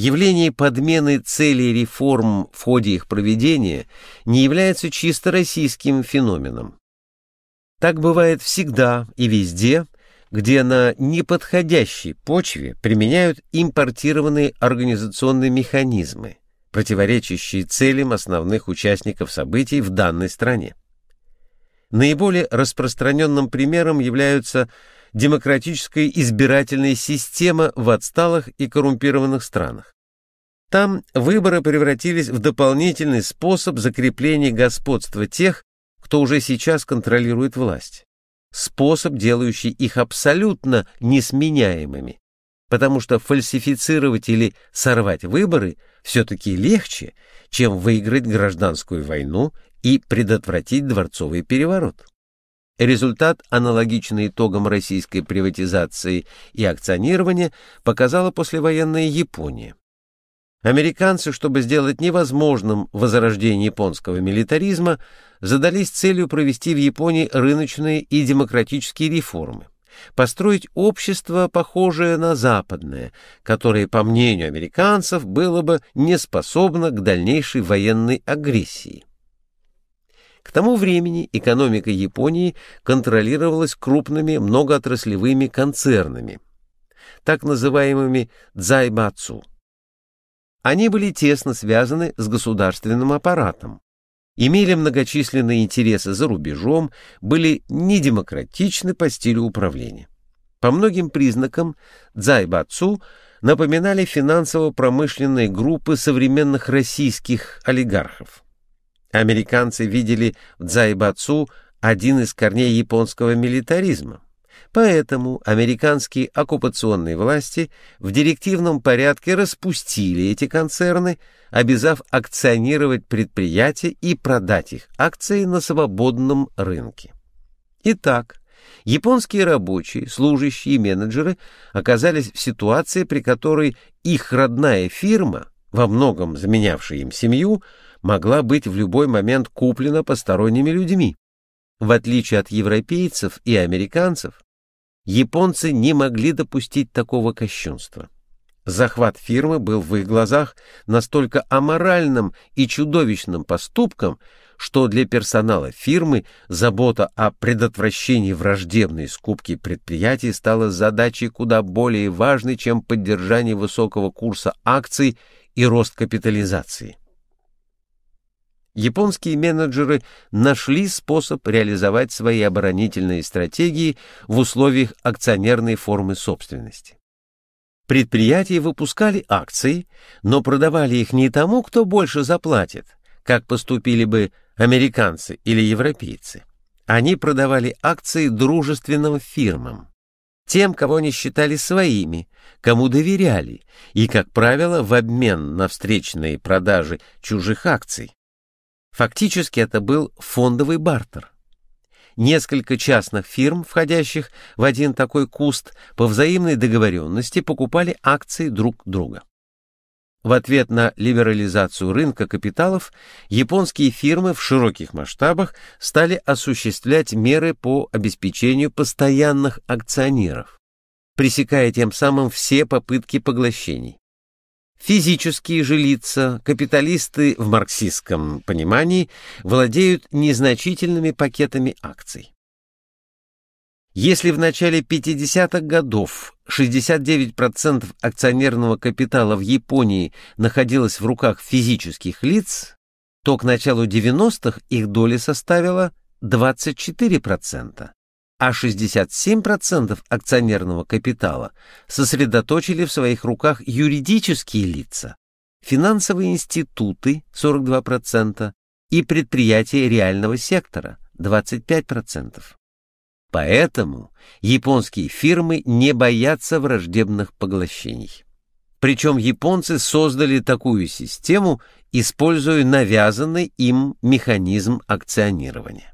Явление подмены целей реформ в ходе их проведения не является чисто российским феноменом. Так бывает всегда и везде, где на неподходящей почве применяют импортированные организационные механизмы, противоречащие целям основных участников событий в данной стране. Наиболее распространенным примером являются демократическая избирательная система в отсталых и коррумпированных странах. Там выборы превратились в дополнительный способ закрепления господства тех, кто уже сейчас контролирует власть. Способ, делающий их абсолютно несменяемыми, потому что фальсифицировать или сорвать выборы все-таки легче, чем выиграть гражданскую войну и предотвратить дворцовый переворот. Результат, аналогичный итогам российской приватизации и акционирования, показала послевоенная Япония. Американцы, чтобы сделать невозможным возрождение японского милитаризма, задались целью провести в Японии рыночные и демократические реформы, построить общество, похожее на западное, которое, по мнению американцев, было бы не способно к дальнейшей военной агрессии. К тому времени экономика Японии контролировалась крупными многоотраслевыми концернами, так называемыми дзайбацу. Они были тесно связаны с государственным аппаратом, имели многочисленные интересы за рубежом, были недемократичны по стилю управления. По многим признакам дзайбацу напоминали финансово-промышленные группы современных российских олигархов. Американцы видели в дзайбацу один из корней японского милитаризма. Поэтому американские оккупационные власти в директивном порядке распустили эти концерны, обязав акционировать предприятия и продать их акции на свободном рынке. Итак, японские рабочие, служащие и менеджеры оказались в ситуации, при которой их родная фирма, во многом заменявшая им семью, могла быть в любой момент куплена посторонними людьми. В отличие от европейцев и американцев, японцы не могли допустить такого кощунства. Захват фирмы был в их глазах настолько аморальным и чудовищным поступком, что для персонала фирмы забота о предотвращении враждебной скупки предприятий стала задачей куда более важной, чем поддержание высокого курса акций и рост капитализации японские менеджеры нашли способ реализовать свои оборонительные стратегии в условиях акционерной формы собственности. Предприятия выпускали акции, но продавали их не тому, кто больше заплатит, как поступили бы американцы или европейцы. Они продавали акции дружественным фирмам, тем, кого они считали своими, кому доверяли, и, как правило, в обмен на встречные продажи чужих акций. Фактически это был фондовый бартер. Несколько частных фирм, входящих в один такой куст, по взаимной договоренности покупали акции друг друга. В ответ на либерализацию рынка капиталов японские фирмы в широких масштабах стали осуществлять меры по обеспечению постоянных акционеров, пресекая тем самым все попытки поглощений. Физические же лица, капиталисты в марксистском понимании, владеют незначительными пакетами акций. Если в начале 50-х годов 69% акционерного капитала в Японии находилось в руках физических лиц, то к началу 90-х их доля составила 24% а 67% акционерного капитала сосредоточили в своих руках юридические лица, финансовые институты 42% и предприятия реального сектора 25%. Поэтому японские фирмы не боятся враждебных поглощений. Причем японцы создали такую систему, используя навязанный им механизм акционирования.